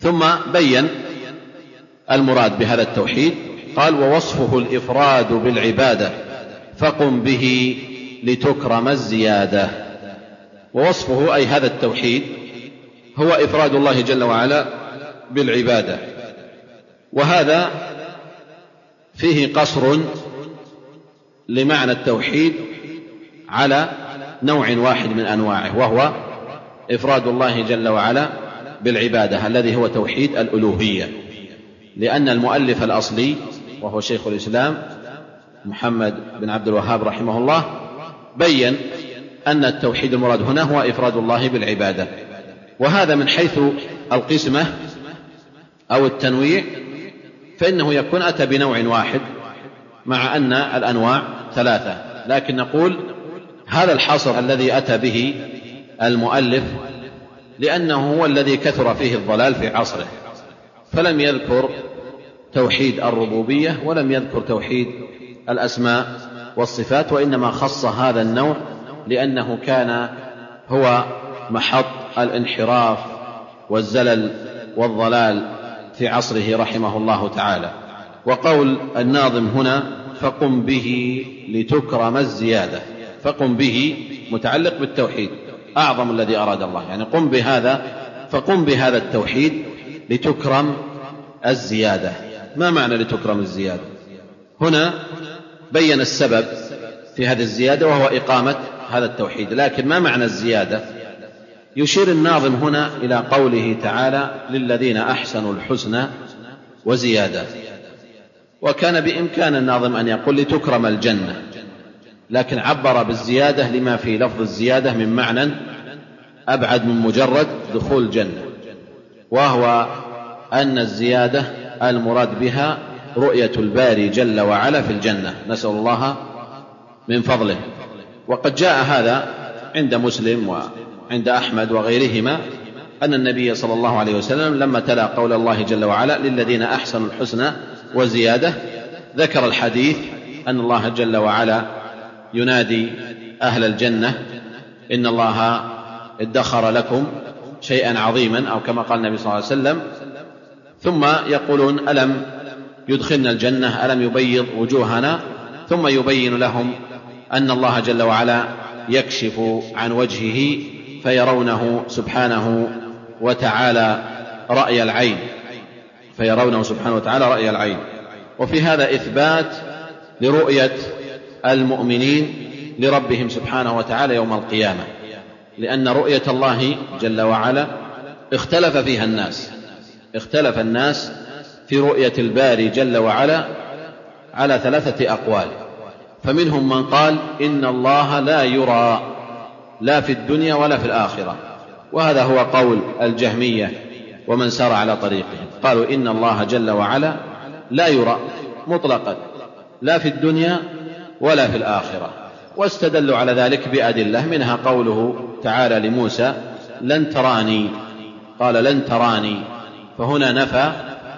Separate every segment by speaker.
Speaker 1: ثم بين المراد بهذا التوحيد قال ووصفه الإفراد بالعبادة فقم به لتكرم الزيادة. ووصفه أي هذا التوحيد هو إفراد الله جل وعلا بالعبادة. وهذا فيه قصر لمعنى التوحيد على نوع واحد من أنواعه وهو إفراد الله جل وعلا بالعبادة الذي هو توحيد الألوهية. لأن المؤلف الأصلي وهو شيخ الإسلام محمد بن عبد الوهاب رحمه الله بين أن التوحيد المراد هنا هو إفراد الله بالعبادة. وهذا من حيث القسمة أو التنويع فإنه يكون أتى بنوع واحد مع أن الأنواع ثلاثة. لكن نقول هذا الحصر الذي أتى به المؤلف لأنه هو الذي كثر فيه الضلال في عصره. فلم يذكر توحيد الربوبية ولم يذكر توحيد الأسماء والصفات وإنما خص هذا النوع لأنه كان هو محط الانحراف والزلل والضلال في عصره رحمه الله تعالى. وقول الناظم هنا فقم به لتكرم الزيادة فقم به متعلق بالتوحيد. أعظم الذي أراد الله. يعني قم بهذا فقم بهذا التوحيد لتكرم الزيادة. ما معنى لتكرم الزيادة؟ هنا بين السبب في هذه الزيادة وهو إقامة هذا التوحيد. لكن ما معنى الزيادة؟ يشير الناظم هنا إلى قوله تعالى للذين أحسنوا الحسنى وزيادة. وكان بإمكان الناظم أن يقول لتكرم الجنة. لكن عبر بالزيادة لما في لفظ الزيادة من معنى أبعد من مجرد دخول الجنة وهو أن الزيادة المراد بها رؤية الباري جل وعلا في الجنة. نسأل الله من فضله. وقد جاء هذا عند مسلم وعند أحمد وغيرهما أن النبي صلى الله عليه وسلم لما تلا قول الله جل وعلا للذين أحسنوا الحسنى وزيادة ذكر الحديث أن الله جل وعلا ينادي أهل الجنة إن الله ادخر لكم شيئا عظيما أو كما قال النبي صلى الله عليه وسلم. ثم يقولون ألم يدخلنا الجنة؟ ألم يبيض وجوهنا؟ ثم يبين لهم أن الله جل وعلا يكشف عن وجهه فيرونه سبحانه وتعالى رأي العين. فيرونه سبحانه وتعالى رأي العين. وفي هذا إثبات لرؤية المؤمنين لربهم سبحانه وتعالى يوم القيامة لأن رؤية الله جل وعلا اختلف فيها الناس اختلف الناس في رؤية الباري جل وعلا على ثلاثة أقوال. فمنهم من قال إن الله لا يرى لا في الدنيا ولا في الآخرة وهذا هو قول الجهمية ومن سار على طريقهم. قالوا إن الله جل وعلا لا يرى مطلقا لا في الدنيا ولا في الآخرة. واستدلوا على ذلك بأدلة منها قوله تعالى لموسى لن تراني. قال لن تراني. فهنا نفى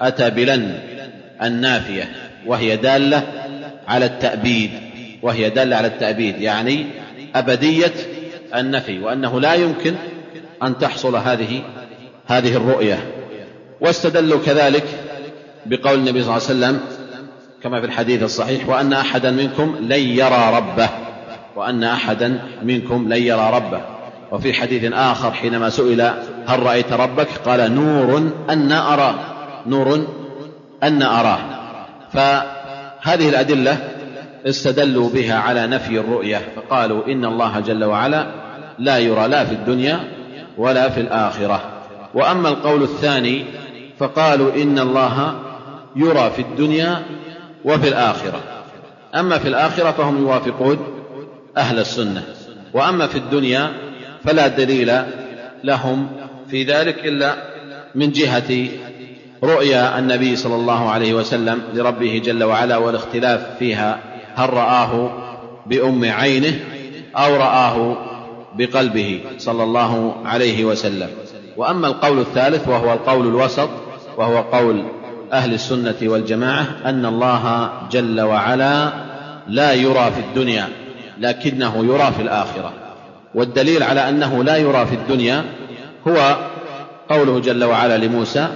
Speaker 1: أتى بلن النافية وهي دالة على التأبيد وهي دالة على التأبيد يعني أبدية النفي وأنه لا يمكن أن تحصل هذه هذه الرؤية. واستدلوا كذلك بقول النبي صلى الله عليه وسلم كما في الحديث الصحيح وأن أحدا منكم لن يرى ربه وأن أحدا منكم لن يرى ربه. وفي حديث آخر حينما سئل هل رأيت ربك قال نور أن أراه نور أن أراه فهذه الأدلة استدلوا بها على نفي الرؤية فقالوا إن الله جل وعلا لا يرى لا في الدنيا ولا في الآخرة. وأما القول الثاني فقالوا إن الله يرى في الدنيا وفي الآخرة. أما في الآخرة فهم يوافقون أهل السنة. وأما في الدنيا فلا دليل لهم في ذلك إلا من جهة رؤيا النبي صلى الله عليه وسلم لربه جل وعلا والاختلاف فيها هل رآه بأم عينه أو رآه بقلبه صلى الله عليه وسلم. وأما القول الثالث وهو القول الوسط وهو قول أهل السنة والجماعة أن الله جل وعلا لا يرى في الدنيا لكنه يرى في الآخرة. والدليل على أنه لا يرى في الدنيا هو قوله جل وعلا لموسى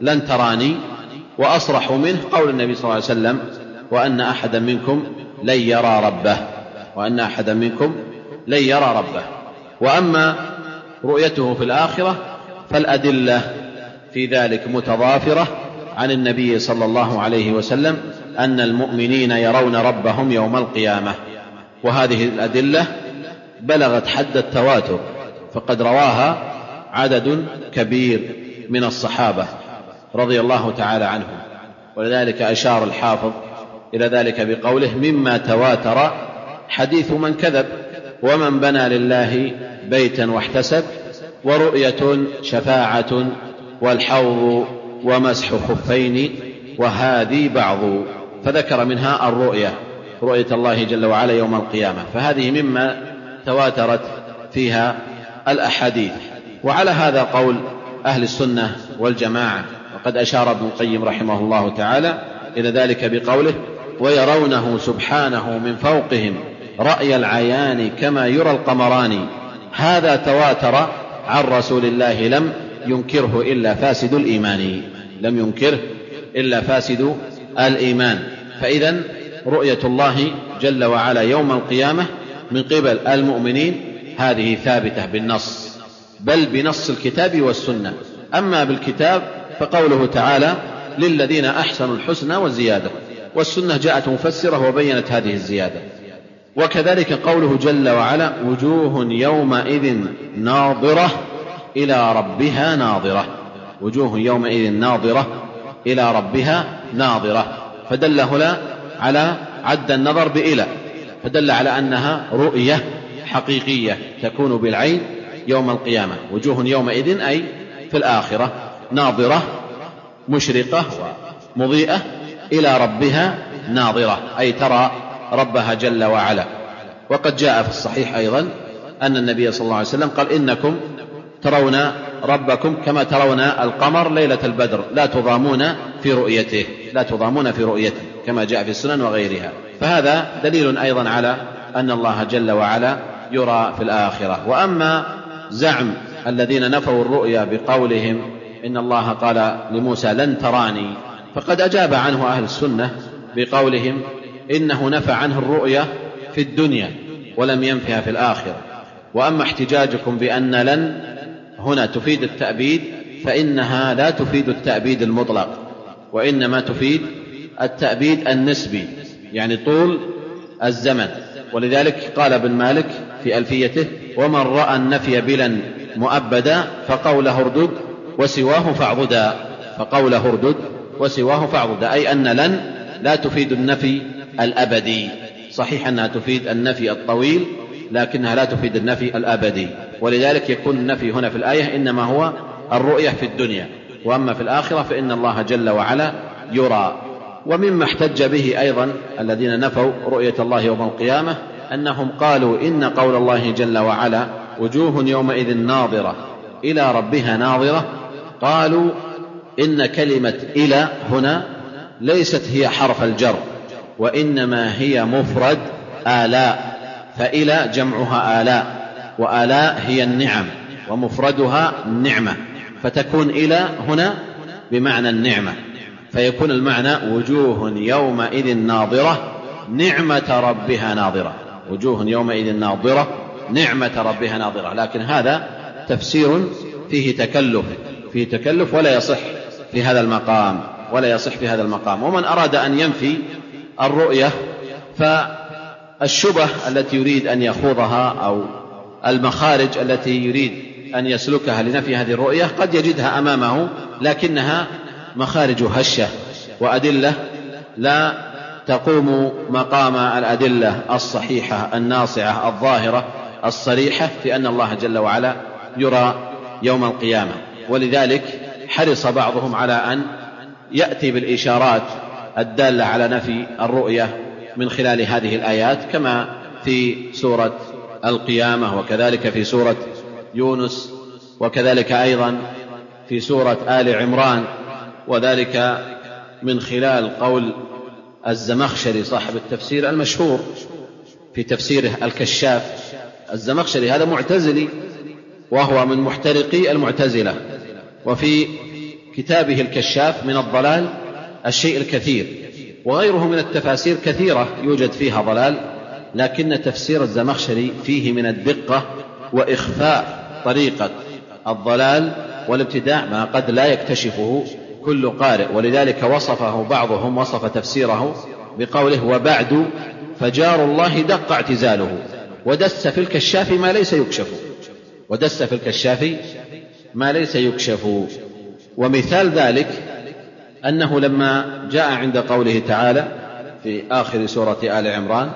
Speaker 1: لن تراني وأصرح منه قول النبي صلى الله عليه وسلم وأن أحدا منكم لن يرى ربه وأن أحدا منكم لن يرى ربه. وأما رؤيته في الآخرة فالأدلة في ذلك متضافرة عن النبي صلى الله عليه وسلم أن المؤمنين يرون ربهم يوم القيامة. وهذه الأدلة بلغت حد التواتر فقد رواها عدد كبير من الصحابة رضي الله تعالى عنهم. ولذلك أشار الحافظ إلى ذلك بقوله مما تواتر حديث من كذب ومن بنى لله بيتا واحتسب ورؤية شفاعة والحوض ومسح خفين وهذه بعض فذكر منها الرؤية رؤية الله جل وعلا يوم القيامة. فهذه مما تواترت فيها الأحاديث. وعلى هذا قول أهل السنة والجماعة وقد أشار ابن القيم رحمه الله تعالى إلى ذلك بقوله ويرونه سبحانه من فوقهم رأي العيان كما يرى القمران هذا تواتر عن رسول الله لم ينكره إلا فاسد الإيمان. لم ينكره إلا فاسد الإيمان. فإذا رؤية الله جل وعلا يوم القيامة من قبل المؤمنين هذه ثابتة بالنص بل بنص الكتاب والسنة. أما بالكتاب فقوله تعالى للذين أحسنوا الحسنى والزيادة. والسنة جاءت مفسرة وبينت هذه الزيادة. وكذلك قوله جل وعلا وجوه يومئذ ناظرة إلى ربها ناظرة. وجوه يومئذ ناظرة إلى ربها ناظرة فدل هنا على عد النظر بإلى فدل على أنها رؤية حقيقية تكون بالعين يوم القيامة وجوه يومئذ أي في الآخرة ناظرة مشرقة ومضيئة إلى ربها ناظرة أي ترى ربها جل وعلا. وقد جاء في الصحيح أيضا أن النبي صلى الله عليه وسلم قال إنكم ترون ربكم كما ترون القمر ليلة البدر. لا تضامون في رؤيته. لا تضامون في رؤيته كما جاء في السنن وغيرها. فهذا دليل أيضا على أن الله جل وعلا يرى في الآخرة. وأما زعم الذين نفوا الرؤيا بقولهم إن الله قال لموسى لن تراني فقد أجاب عنه أهل السنة بقولهم إنه نفى عنه الرؤيا في الدنيا ولم ينفها في الآخرة. وأما احتجاجكم بأن لن هنا تفيد التأبيد فإنها لا تفيد التأبيد المطلق وإنما تفيد التأبيد النسبي يعني طول الزمن. ولذلك قال ابن مالك في ألفيته ومن رأى النفي بلا مؤبدا فقوله اردد وسواه فاعضدا فقوله اردد وسواه فاعضدا أي أن لن لا تفيد النفي الأبدي. صحيح أنها تفيد النفي الطويل لكنها لا تفيد النفي الأبدي. ولذلك يكون النفي هنا في الآية إنما هو الرؤية في الدنيا. وأما في الآخرة فإن الله جل وعلا يرى. ومما احتج به أيضا الذين نفوا رؤية الله يوم القيامة أنهم قالوا إن قول الله جل وعلا وجوه يومئذ ناظرة إلى ربها ناظرة. قالوا إن كلمة إلى هنا ليست هي حرف الجر وإنما هي مفرد آلاء. فإلى جمعها آلاء وآلاء هي النعم ومفردها النعمة فتكون إلى هنا بمعنى النعمة. فيكون المعنى وجوه يومئذ ناظرة نعمة ربها ناظرة. وجوه يومئذ ناظرة نعمة ربها ناظرة. لكن هذا تفسير فيه تكلف فيه تكلف ولا يصح في هذا المقام ولا يصح في هذا المقام. ومن أراد أن ينفي الرؤية فالشبه التي يريد أن يخوضها أو المخارج التي يريد أن يسلكها لنفي هذه الرؤية قد يجدها أمامه لكنها مخارج هشة وأدلة لا تقوم مقام الأدلة الصحيحة الناصعة الظاهرة الصريحة في أن الله جل وعلا يرى يوم القيامة. ولذلك حرص بعضهم على أن يأتي بالإشارات الدالة على نفي الرؤية من خلال هذه الآيات كما في سورة القيامة وكذلك في سورة يونس وكذلك أيضا في سورة آل عمران وذلك من خلال قول الزمخشري صاحب التفسير المشهور في تفسيره الكشاف. الزمخشري هذا معتزلي وهو من محترقي المعتزلة. وفي كتابه الكشاف من الضلال الشيء الكثير. وغيره من التفاسير كثيرة يوجد فيها ضلال لكن تفسير الزمخشري فيه من الدقة وإخفاء طريقة الضلال والابتداع ما قد لا يكتشفه كل قارئ. ولذلك وصفه بعضهم وصف تفسيره بقوله وبعد فجار الله دق اعتزاله ودس في الكشاف ما ليس يكشف ودس في الكشاف ما ليس يكشف. ومثال ذلك أنه لما جاء عند قوله تعالى في آخر سورة آل عمران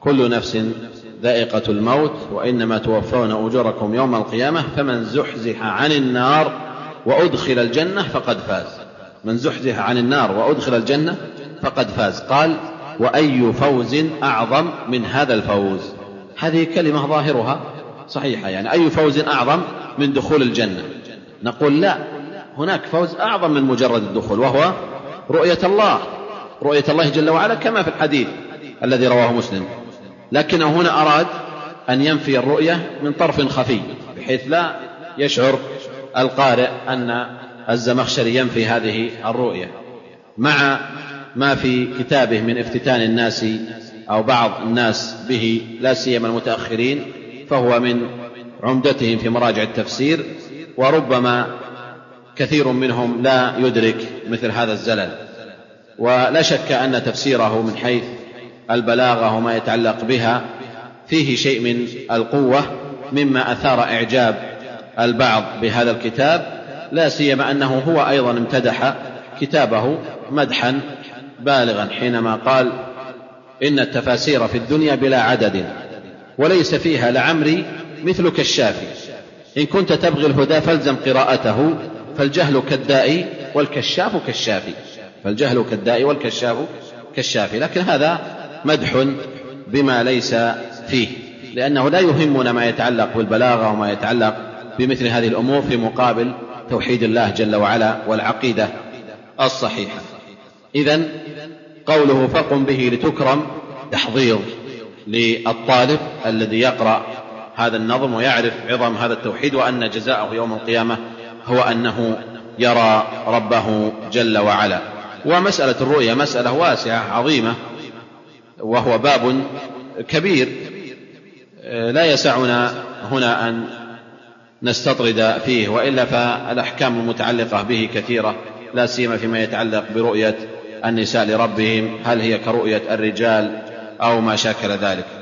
Speaker 1: كل نفس ذائقة الموت وإنما توفون أجوركم يوم القيامة فمن زحزح عن النار وأدخل الجنة فقد فاز. من زحزح عن النار وأدخل الجنة فقد فاز. قال وأي فوز أعظم من هذا الفوز؟ هذه كلمة ظاهرها صحيحة يعني أي فوز أعظم من دخول الجنة. نقول لا هناك فوز أعظم من مجرد الدخول وهو رؤية الله رؤية الله جل وعلا كما في الحديث الذي رواه مسلم. لكنه هنا أراد أن ينفي الرؤية من طرف خفي بحيث لا يشعر القارئ أن الزمخشري ينفي هذه الرؤية. مع ما في كتابه من افتتان الناس أو بعض الناس به لا سيما المتأخرين فهو من عمدتهم في مراجع التفسير وربما كثير منهم لا يدرك مثل هذا الزلل. ولا شك أن تفسيره من حيث البلاغة وما يتعلق بها فيه شيء من القوة مما أثار إعجاب البعض بهذا الكتاب لا سيما أنه هو أيضا امتدح كتابه مدحا بالغا حينما قال إن التفاسير في الدنيا بلا عدد وليس فيها لعمري مثلك الشافي. إن كنت تبغي الهدى فالزم قراءته فالجهل كالداء والكشاف كالشافي فالجهل كالداء والكشاف كالشافي لكن هذا مدح بما ليس فيه. لأنه لا يهمنا ما يتعلق بالبلاغة وما يتعلق بمثل هذه الأمور في مقابل توحيد الله جل وعلا والعقيدة الصحيحة. إذا قوله فقم به لتكرم تحضير للطالب الذي يقرأ هذا النظم ويعرف عظم هذا التوحيد وأن جزاءه يوم القيامة هو أنه يرى ربه جل وعلا. ومسألة الرؤيا مسألة واسعة عظيمة. وهو باب كبير. لا يسعنا هنا أن نستطرد فيه وإلا فالأحكام المتعلقة به كثيرة. لا سيما فيما يتعلق برؤية النساء لربهم. هل هي كرؤية الرجال أو ما شاكل ذلك؟